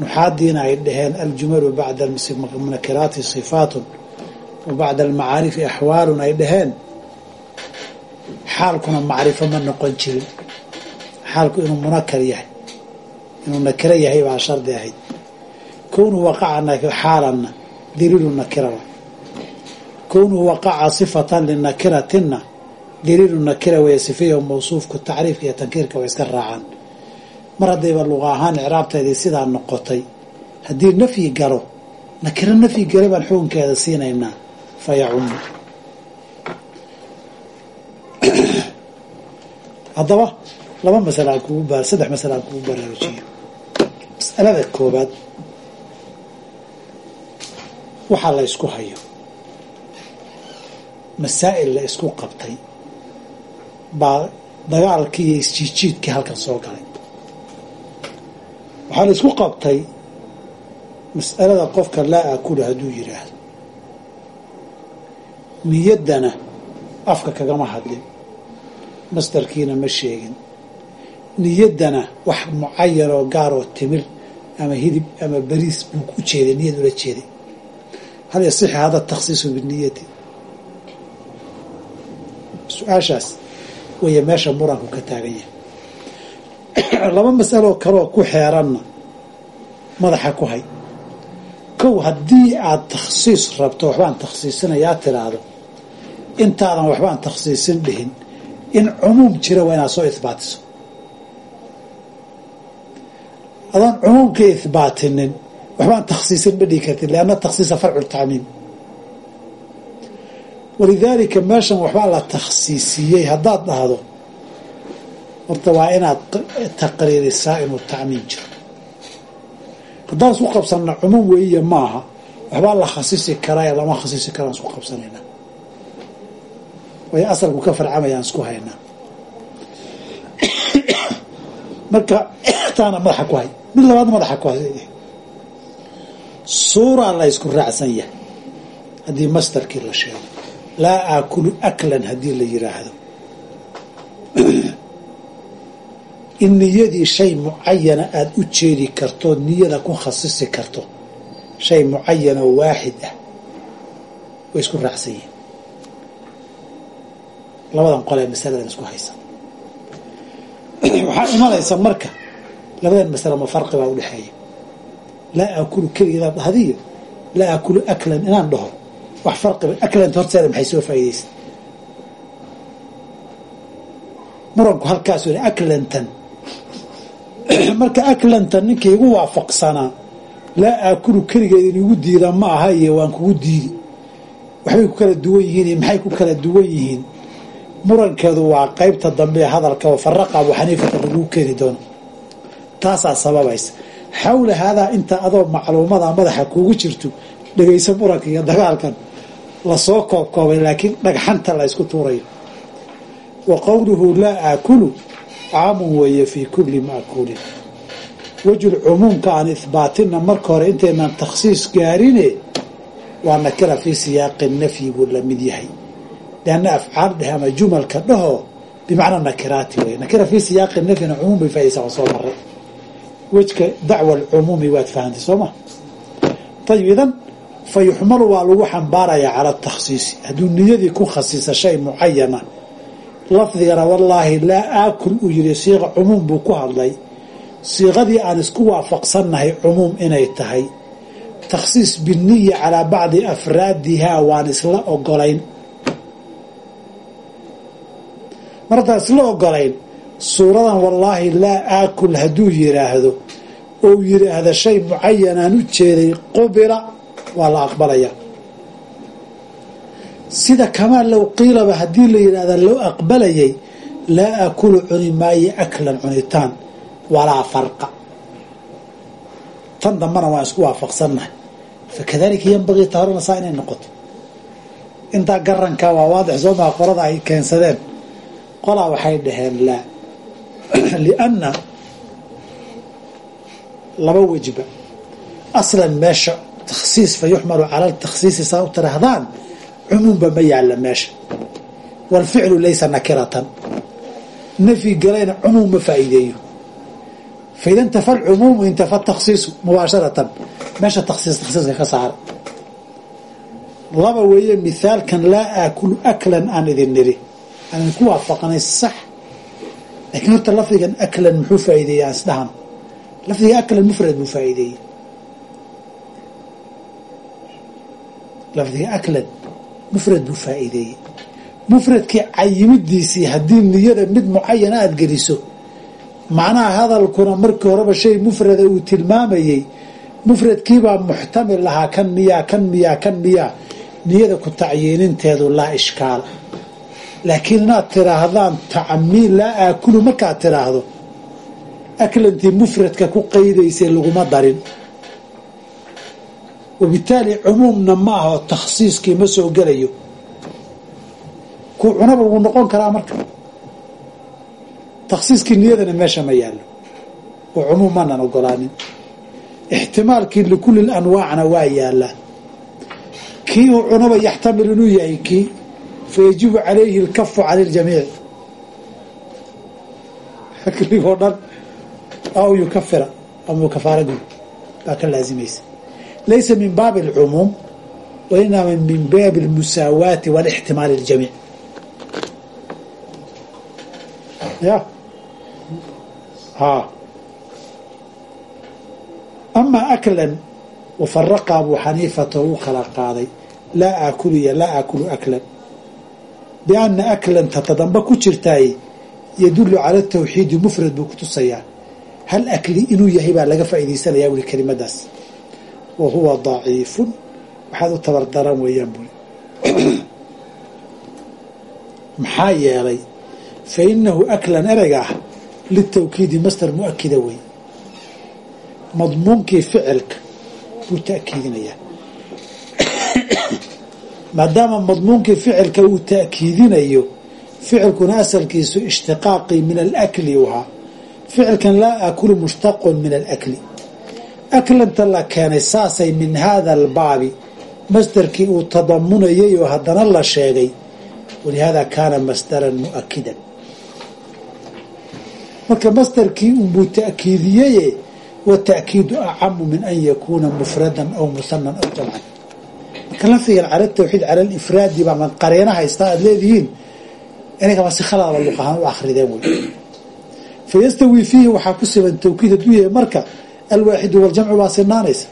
nuxaadiina ay dhaheen aljumalu bacda nakiraati sifaatun wa bacda almacaarifi axwaalun ay dhaheen xaalkuna macrifo ma noqon jirin. Xaalku inuu munakar yahay inuu nakiro yahay baa shardi ahayd. Kownuhu waqaca xaalanna daliilu nakira wa kownuhu waqaca sifatan linakiratinna daliilu nakira weeye sifiya mawsuufku tacriifka iyo tankiirka way iska raacaan. Mar haddayba luqa ahaan icraabteedii sidaa noqotay haddii nafyi galo nakiro nafyi gale baan xukunkeeda siinaynaa fa yacumu haddaba laba masale aan kugu saddex masale aan kugu baraarujiyo. Masalada koobaad waxaa la isku hayo masaa'il la isku qabtay baa dagaalkii iyo isjiijiidkii halkan soo galay. Waxaa la isku qabtay mas'alada qofka laa akulu hadduu yidhaahdo niyaddana afka kagama hadlin masdarkiina ma sheegin. Niyaddana wax mucayan oo gaar oo timir ama hidib ama bariis buu u jeeday niyad ula jeeday. Hal yasixi hada takhsiisu biniyati su'aashaas weeye meesha muranku ka taagan yahay. Laba mas'aloo kaleoo ku xeeranna madaxa ku hay. Kow haddii aad takhsiis rabto waxbaan takhsiisinayaa tiraahdo. Intaadan waxbaan takhsiisin dhihin in cumuum jira waa inaad soo ihbaatiso adaan cumuumka ihbaatinin waxbaan takhsiisin ma dhihi kartin lianna takhsiisa farcu tacmiim. Walidaalika meeshan waxbaa la takhsiisiyey haddaad dhahdo horta waa inaad taqriirisaa inuu tacmiim jiro. Haddaan isku qabsanna cumuum weyiya maaha waxbaa la khasisi karaa ee lama khasisi karaan isku qabsanayna way asalku ka farcamayaan isku haynaa marka taana madaxa ku hay. Mid labaadna madaxa ku hay. Suuraa la ysku raacsan yahay haddii mastarkii la sheego. Laa aakulu aklan haddii la yiraahdo. In niyadii shay mucayana aada u jeedi karto niyada ku khasisi karto shay mucayan waaxid ah way isku raacsan yihiin labadan qolee masaladan isku haysa waxaa imanaysa marka labadan masale ma farqi baa udhexeeya laa aakulu keligeedaad dhahdiyo laa aakulu aklan inaan dhaho. Wax farqiba aklanta horteeda maxay soo faa'iidaysa muranku halkaas weli aklantan. Marka aklantan ninkii igu waafaqsanaa laa aakulu keligeed in igu diida ma aha iyo waan kugu diidi. Waxbay ku kala duwan yihiin iyo maxay ku kala duwan yihiin murankeedu waa qeybta dambe ee hadalka oo faraqa abu xaniifata lagu keeni doono. Taasaa sababaysa. Xawla haadaa inta adoo macluumada madaxa kuugu jirto dhegayso muranka iyo dagaalkan la soo koobkoobay laakiin dhagxanta la ysku tuurayo. Wa qowluhu laa aakulu caamun weeye fii kulli maakuulin wejul cumuumka aan ihbaatinna marka hore intaynan takhsiis gaarine waa nakira fii siyaaqi nafyi buu la mid yahay lianna afcaal dheh ama jumalka dhaho bimacnaa nakiraati wey nakira fii siyaaqi nafyina cumuum bay faa'idaysaa waa soo maray wejka dacwa alcumuumi waad fahantay soo ma ayib idan fa waa lagu xambaarayaa cala takhsiisi hadduu niyadii ku khasiisa shay mucayana lafdigana wallaahi laa aakul uu yihi siiqa cumuum buu ku hadlay siiqadii aan isku waafaqsannahay cumuum inay tahay takhsiis biniya calaa bacdi afraadihaa waan isla ogolayn mar haddaan isla ogolayn suuradan wallaahi laa aakul hadduu yidhaahdo ou yidhaahda shay mucayanaan u jeeday qubila waa la aqbalaya. Sida kamaa low qiilaba haddii la yidhahda loo aqbalayay laa aakulu cuni maayo aklan cunitaan walaa farqa. Tan dambana waan isku waafaqsannahay. Fakadalika yanbagii tahorana saa inay noqoto. Intaa garankaa waa waadix soo maa qorada ay keensadeen qolaa waxay dhaheen laa. Lianna laba wejba aslan meesha takhsiis fa yuxmalu cala takhsiisi saa u tiraahdaan cumuumba ma yaalla meesha. Waalficlu laysa nakiratan. Nafyi galayna cumuum ma faa'iideeyo. Faida intafa alcumuumu intafa takhsiisu mubaasharatan. Meesha takhsiis takhsiiska ka saara. Laba weeye mithaalkan laa aakulu aklan aan idin niri aan idinku waafaqnay sax. Laakiin horta lafdigan aklan muxuu faa'iideeya aan isdhahan lafdiga aklan mufrad buu faa'iideeyey. Lafdiga aklan mufrad buu faa'iideeyey. Mufradkii cayimidiisii haddii niyada mid mucayana aada geliso macnaha hadalkuna markii horeba shay mufrada uu tilmaamayey mufradkiibaa muxtamil lahaa kan miyaa kan miyaa kan miyaa. Niyada ku tacyiininteedu laa ishkaal laakiin inaad tiraahdaan tacmiil laa aakulu markaad tiraahdo aklantii mufradka ku qaydaysay laguma darin wabitaali cumuumna ma aho takhsiiskii ma soo gelayo. Ku cunaba wuu noqon karaa marka. Takhsiiskii niyadana meesha ma yaallo. Oo cumuum maanan ogolaanin. Ixtimaalkii likulli anwaacna waa yaallaa. Kii uu cunaba yaxtamil inuu yahay kii fayajibu calayhi alkafu cani ljamiic akligoo dhan aw yukafira ama kafaara gud baa ka laazimaysa laysa min baabi alcumuum wa inama min baabi almusaawaati walixtimaali اljamiic ya ha amaa aklan wafaraqa abuu xaniifata u kala qaaday laa aakulu iyo laa aakulu aklan bianna aklan tatadamba ku jirtaay yadullu cala tawxiidi mufrad buu ku tusayaa hal akli inuu yahay baa laga faa'idaysanayaa buli kelimadaas wa huwa daciifun waxaad u tabardaran weeyaan buli maxaa yeelay fa inahu aklan ereyga ah litawkiidi master mu'akida wey madmuunkii ficilka buu ta'kiidinayaa maadaama madmuunkii ficilka uu ta'kiidinayo ficilkuna asalkiisu ishtiqaaqii min alakli u ahaa ficilkan laa aakulu mushtaqun min alakli. Aklanta la keenay saasay min haada albaabi. Masderkii uu tadamunayay oo haddana la sheegay walihaada kaana masdaran mu'akidan marka masderkii unbuu ta'kiidiyeye wata'kiidu acamu min an yakuuna mufradan aw musanan aw jamcan marka lafdigan cala tawxiid cala alifraadi baa man qareena haystaa aada leedihiin. Inagaba si khaladaba luq u akrideen wey fayastawi fiihi waxaa ku siban tawkiid hadduu yahay marka alwaaxidu waljamcu baa sinaanaysa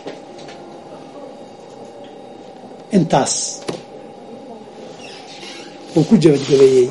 intaas. Uu ku jabadgabeeyey